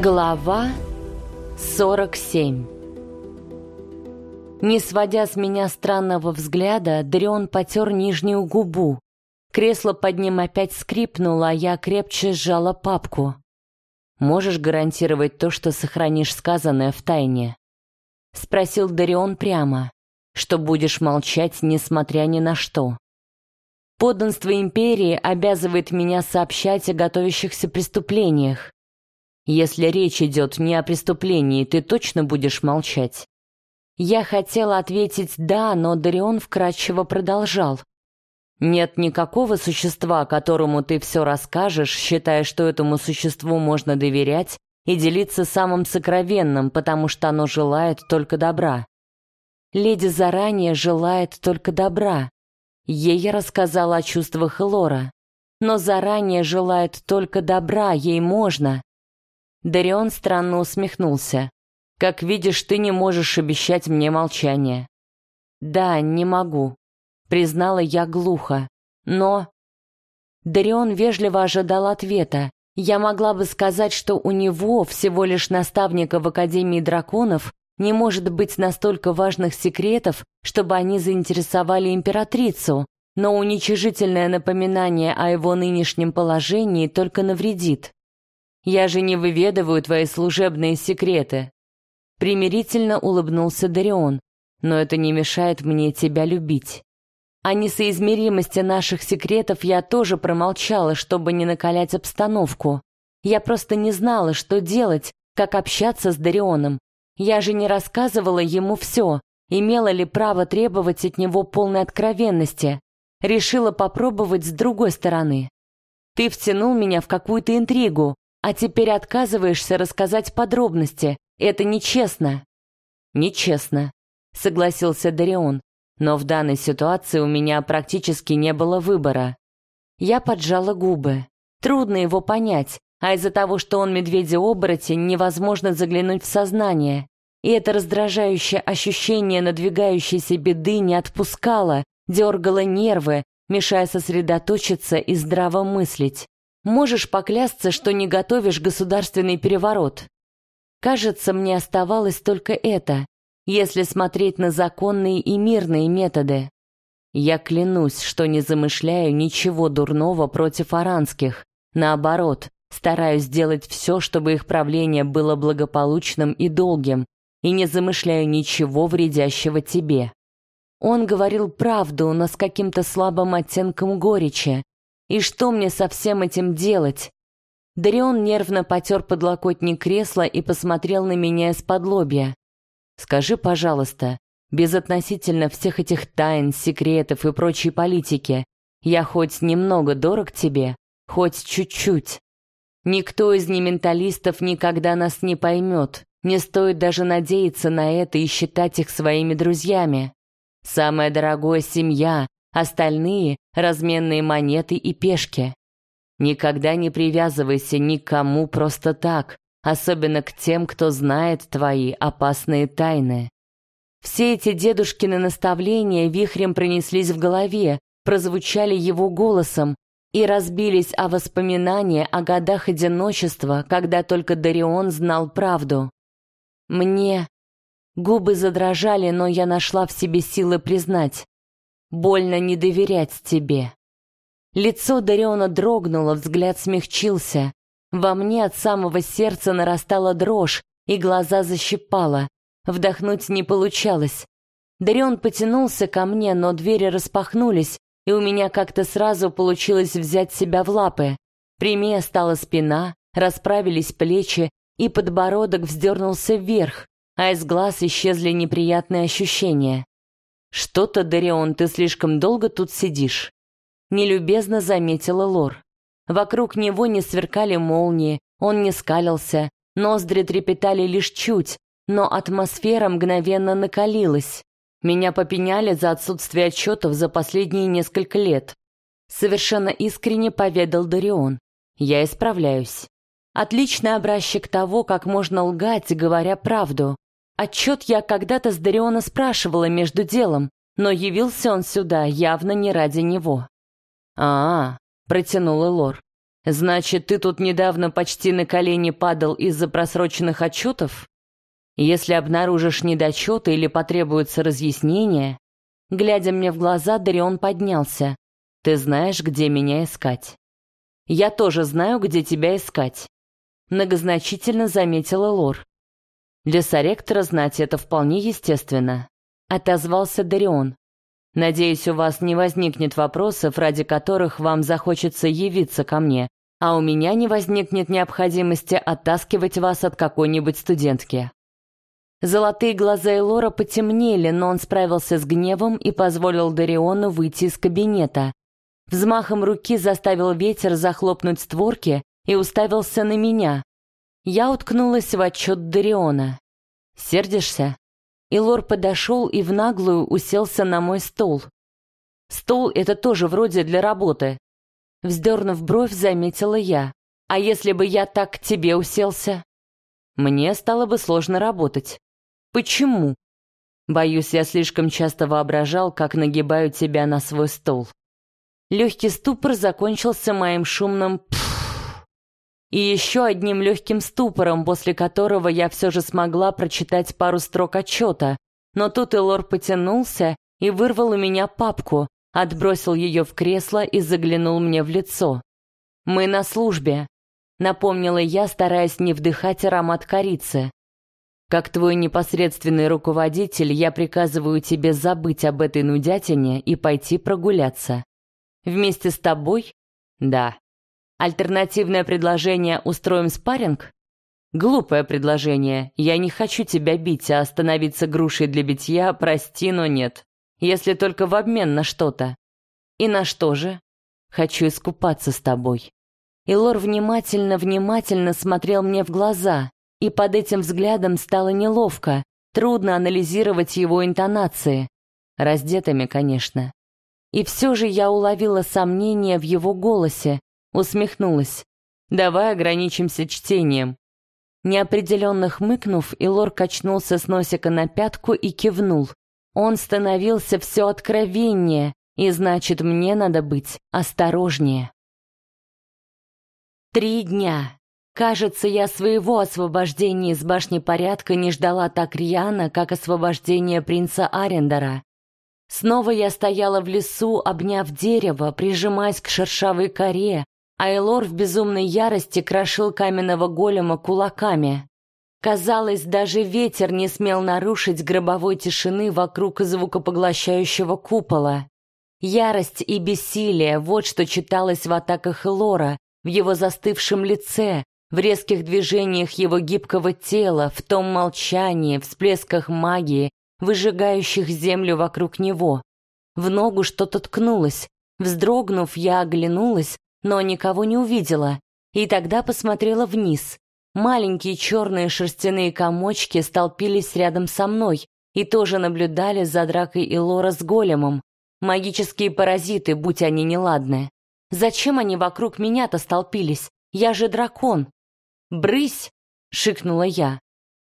Глава 47 Не сводя с меня странного взгляда, Дрион потер нижнюю губу. Кресло под ним опять скрипнуло, а я крепче сжала папку. «Можешь гарантировать то, что сохранишь сказанное в тайне?» Спросил Дарион прямо, что будешь молчать, несмотря ни на что. Подданство империи обязывает меня сообщать о готовящихся преступлениях. Если речь идет не о преступлении, ты точно будешь молчать? Я хотела ответить «да», но Дарион вкратчиво продолжал. Нет никакого существа, которому ты все расскажешь, считая, что этому существу можно доверять и делиться самым сокровенным, потому что оно желает только добра. Леди заранее желает только добра. Ей я рассказала о чувствах Элора. Но заранее желает только добра, ей можно. Дарион странно усмехнулся. «Как видишь, ты не можешь обещать мне молчание». «Да, не могу», — признала я глухо. «Но...» Дарион вежливо ожидал ответа. Я могла бы сказать, что у него, всего лишь наставника в Академии драконов, не может быть настолько важных секретов, чтобы они заинтересовали императрицу, но уничижительное напоминание о его нынешнем положении только навредит. Я же не выведываю твои служебные секреты. Примирительно улыбнулся Дарион, но это не мешает мне тебя любить. О несоизмеримости наших секретов я тоже промолчала, чтобы не накалять обстановку. Я просто не знала, что делать, как общаться с Дарионом. Я же не рассказывала ему все, имела ли право требовать от него полной откровенности. Решила попробовать с другой стороны. Ты втянул меня в какую-то интригу, а теперь отказываешься рассказать подробности. Это нечестно. Нечестно, согласился Дарион. Но в данной ситуации у меня практически не было выбора. Я поджала губы. Трудно его понять, а из-за того, что он медведя-оборотень, невозможно заглянуть в сознание. И это раздражающее ощущение надвигающейся беды не отпускало, дергало нервы, мешая сосредоточиться и здраво мыслить. Можешь поклясться, что не готовишь государственный переворот. Кажется, мне оставалось только это, если смотреть на законные и мирные методы. Я клянусь, что не замышляю ничего дурного против аранских. Наоборот, стараюсь сделать все, чтобы их правление было благополучным и долгим, и не замышляю ничего вредящего тебе. Он говорил правду, но с каким-то слабым оттенком горечи, и что мне со всем этим делать? Дарион нервно потер подлокотник кресла и посмотрел на меня из-под лобья. «Скажи, пожалуйста, безотносительно всех этих тайн, секретов и прочей политики, я хоть немного дорог тебе, хоть чуть-чуть. Никто из нементалистов никогда нас не поймет, не стоит даже надеяться на это и считать их своими друзьями. Самое дорогое — семья, Остальные — разменные монеты и пешки. Никогда не привязывайся никому просто так, особенно к тем, кто знает твои опасные тайны. Все эти дедушкины наставления вихрем пронеслись в голове, прозвучали его голосом и разбились о воспоминания о годах одиночества, когда только Дарион знал правду. Мне... Губы задрожали, но я нашла в себе силы признать. Больно не доверять тебе. Лицо Дариона дрогнуло, взгляд смягчился. Во мне от самого сердца нарастала дрожь, и глаза защипала. Вдохнуть не получалось. Дарион потянулся ко мне, но двери распахнулись, и у меня как-то сразу получилось взять себя в лапы. Прямее стала спина, расправились плечи, и подбородок вздернулся вверх, а из глаз исчезли неприятные ощущения. «Что-то, Дарион, ты слишком долго тут сидишь», — нелюбезно заметила Лор. Вокруг него не сверкали молнии, он не скалился, ноздри трепетали лишь чуть, но атмосфера мгновенно накалилась. Меня попеняли за отсутствие отчетов за последние несколько лет. Совершенно искренне поведал Дарион. Я исправляюсь. Отличный образчик того, как можно лгать, говоря правду. Отчет я когда-то с Дариона спрашивала между делом, но явился он сюда явно не ради него. а, -а, -а протянула Лор. Значит, ты тут недавно почти на колени падал из-за просроченных отчетов? Если обнаружишь недочеты или потребуется разъяснение, глядя мне в глаза, Дарион поднялся. Ты знаешь, где меня искать. Я тоже знаю, где тебя искать. Многозначительно заметила Лор. Для соректора знать это вполне естественно. Отозвался Дарион. Надеюсь, у вас не возникнет вопросов, ради которых вам захочется явиться ко мне, а у меня не возникнет необходимости оттаскивать вас от какой-нибудь студентки. Золотые глаза Элора потемнели, но он справился с гневом и позволил Дариону выйти из кабинета. Взмахом руки заставил ветер захлопнуть створки и уставился на меня. Я уткнулась в отчет Дариона. «Сердишься?» Илор подошел и в наглую уселся на мой стол. «Стол — это тоже вроде для работы». Вздернув бровь, заметила я. «А если бы я так к тебе уселся?» Мне стало бы сложно работать. Почему? Боюсь, я слишком часто воображал, как нагибаю тебя на свой стол. Легкий ступор закончился моим шумным «пф». И еще одним легким ступором, после которого я все же смогла прочитать пару строк отчета. Но тут Элор потянулся и вырвал у меня папку, отбросил ее в кресло и заглянул мне в лицо. «Мы на службе», — напомнила я, стараясь не вдыхать аромат корицы. Как твой непосредственный руководитель, я приказываю тебе забыть об этой нудятине и пойти прогуляться. Вместе с тобой? Да. Альтернативное предложение «Устроим спарринг»? Глупое предложение. Я не хочу тебя бить, а остановиться грушей для битья, прости, но нет. Если только в обмен на что-то. И на что же? Хочу искупаться с тобой. И Лор внимательно-внимательно смотрел мне в глаза, и под этим взглядом стало неловко, трудно анализировать его интонации. Раздетыми, конечно. И все же я уловила сомнение в его голосе, усмехнулась. «Давай ограничимся чтением». Неопределенно хмыкнув, Илор качнулся с носика на пятку и кивнул. Он становился все откровеннее, и значит, мне надо быть осторожнее. Три дня. Кажется, я своего освобождения из башни порядка не ждала так рьяно, как освобождение принца Арендера. Снова я стояла в лесу, обняв дерево, прижимаясь к шершавой коре, а Элор в безумной ярости крошил каменного голема кулаками. Казалось, даже ветер не смел нарушить гробовой тишины вокруг звукопоглощающего купола. Ярость и бессилие — вот что читалось в атаках Элора, в его застывшем лице, в резких движениях его гибкого тела, в том молчании, всплесках магии, выжигающих землю вокруг него. В ногу что-то ткнулось. Вздрогнув, я оглянулась, но никого не увидела. И тогда посмотрела вниз. Маленькие черные шерстяные комочки столпились рядом со мной и тоже наблюдали за дракой Илора с големом. Магические паразиты, будь они неладные. Зачем они вокруг меня-то столпились? Я же дракон. «Брысь!» — шикнула я.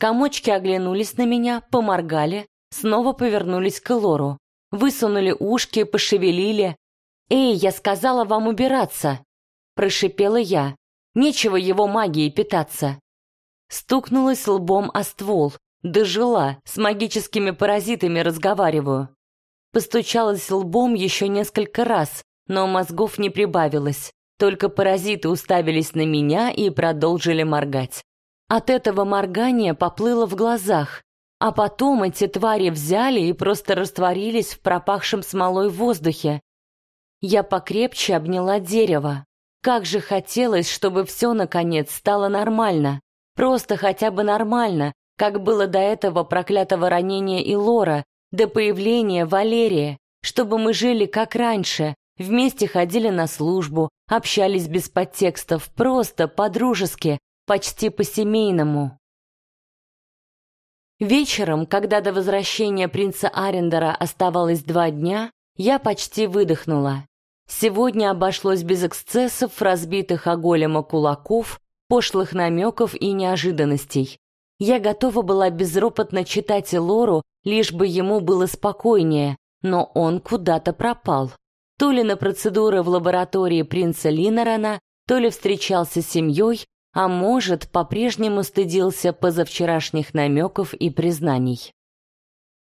Комочки оглянулись на меня, поморгали, снова повернулись к Лору. Высунули ушки, пошевелили. «Эй, я сказала вам убираться!» — прошипела я. «Нечего его магией питаться!» Стукнулась лбом о ствол. Дожила, с магическими паразитами разговариваю. Постучалась лбом еще несколько раз, но мозгов не прибавилось. Только паразиты уставились на меня и продолжили моргать. От этого моргания поплыло в глазах, а потом эти твари взяли и просто растворились в пропахшем смолой воздухе. Я покрепче обняла дерево. Как же хотелось, чтобы все, наконец, стало нормально. Просто хотя бы нормально, как было до этого проклятого ранения Илора, до появления Валерия, чтобы мы жили как раньше, Вместе ходили на службу, общались без подтекстов, просто, по-дружески, почти по-семейному. Вечером, когда до возвращения принца Арендера оставалось два дня, я почти выдохнула. Сегодня обошлось без эксцессов, разбитых о голема кулаков, пошлых намеков и неожиданностей. Я готова была безропотно читать Лору, лишь бы ему было спокойнее, но он куда-то пропал то ли на процедуры в лаборатории принца Линорана, то ли встречался с семьей, а может, по-прежнему стыдился позавчерашних намеков и признаний.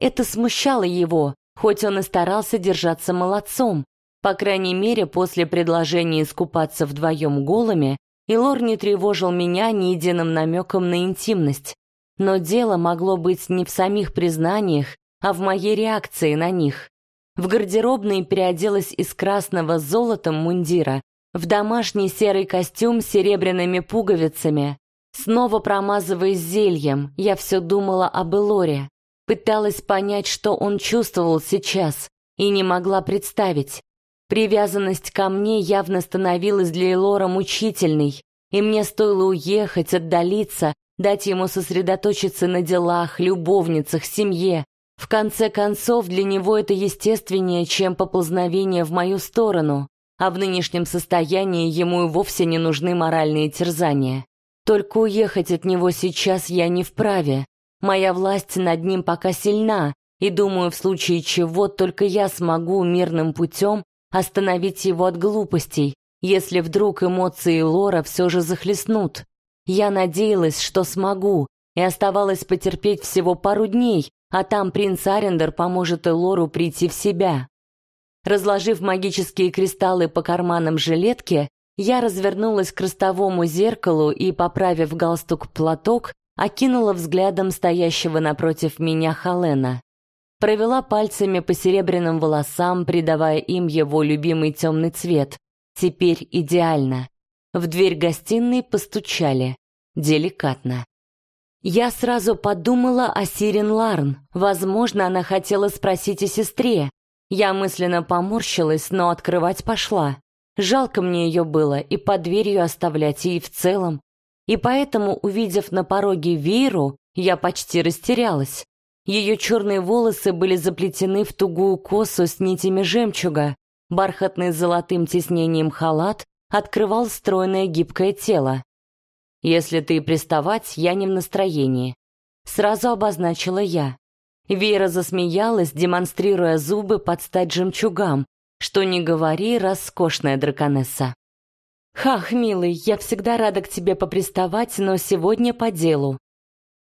Это смущало его, хоть он и старался держаться молодцом. По крайней мере, после предложения искупаться вдвоем голыми, Илор не тревожил меня ни единым намеком на интимность. Но дело могло быть не в самих признаниях, а в моей реакции на них. В гардеробной переоделась из красного с золотом мундира в домашний серый костюм с серебряными пуговицами. Снова промазываясь зельем, я все думала об Элоре. Пыталась понять, что он чувствовал сейчас, и не могла представить. Привязанность ко мне явно становилась для Элора мучительной, и мне стоило уехать, отдалиться, дать ему сосредоточиться на делах, любовницах, семье. В конце концов, для него это естественнее, чем поползновение в мою сторону, а в нынешнем состоянии ему и вовсе не нужны моральные терзания. Только уехать от него сейчас я не вправе. Моя власть над ним пока сильна, и думаю, в случае чего только я смогу мирным путем остановить его от глупостей, если вдруг эмоции Лора все же захлестнут. Я надеялась, что смогу, и оставалось потерпеть всего пару дней, а там принц Арендер поможет Элору прийти в себя. Разложив магические кристаллы по карманам жилетки, я развернулась к ростовому зеркалу и, поправив галстук-платок, окинула взглядом стоящего напротив меня Халена. Провела пальцами по серебряным волосам, придавая им его любимый темный цвет. Теперь идеально. В дверь гостиной постучали. Деликатно. Я сразу подумала о Сирен Ларн. Возможно, она хотела спросить о сестре. Я мысленно поморщилась, но открывать пошла. Жалко мне ее было и под дверью оставлять, и в целом. И поэтому, увидев на пороге Вейру, я почти растерялась. Ее черные волосы были заплетены в тугую косу с нитями жемчуга. Бархатный с золотым тиснением халат открывал стройное гибкое тело. «Если ты приставать, я не в настроении», — сразу обозначила я. Вера засмеялась, демонстрируя зубы под стать жемчугам, что не говори, роскошная драконесса. «Хах, милый, я всегда рада к тебе поприставать, но сегодня по делу».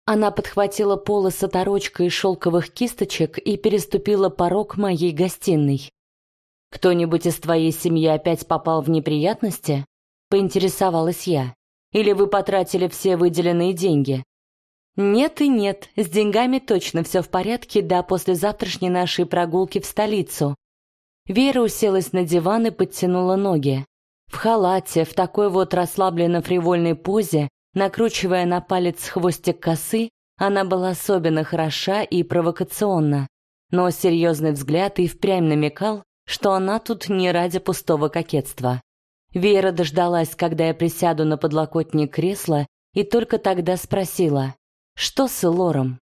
Она подхватила полы оторочкой из шелковых кисточек и переступила порог моей гостиной. «Кто-нибудь из твоей семьи опять попал в неприятности?» — поинтересовалась я. «Или вы потратили все выделенные деньги?» «Нет и нет, с деньгами точно все в порядке до послезавтрашней нашей прогулки в столицу». Вера уселась на диван и подтянула ноги. В халате, в такой вот расслабленно-фривольной позе, накручивая на палец хвостик косы, она была особенно хороша и провокационна. Но серьезный взгляд и впрямь намекал, что она тут не ради пустого кокетства. Вера дождалась, когда я присяду на подлокотник кресла, и только тогда спросила, что с Элором?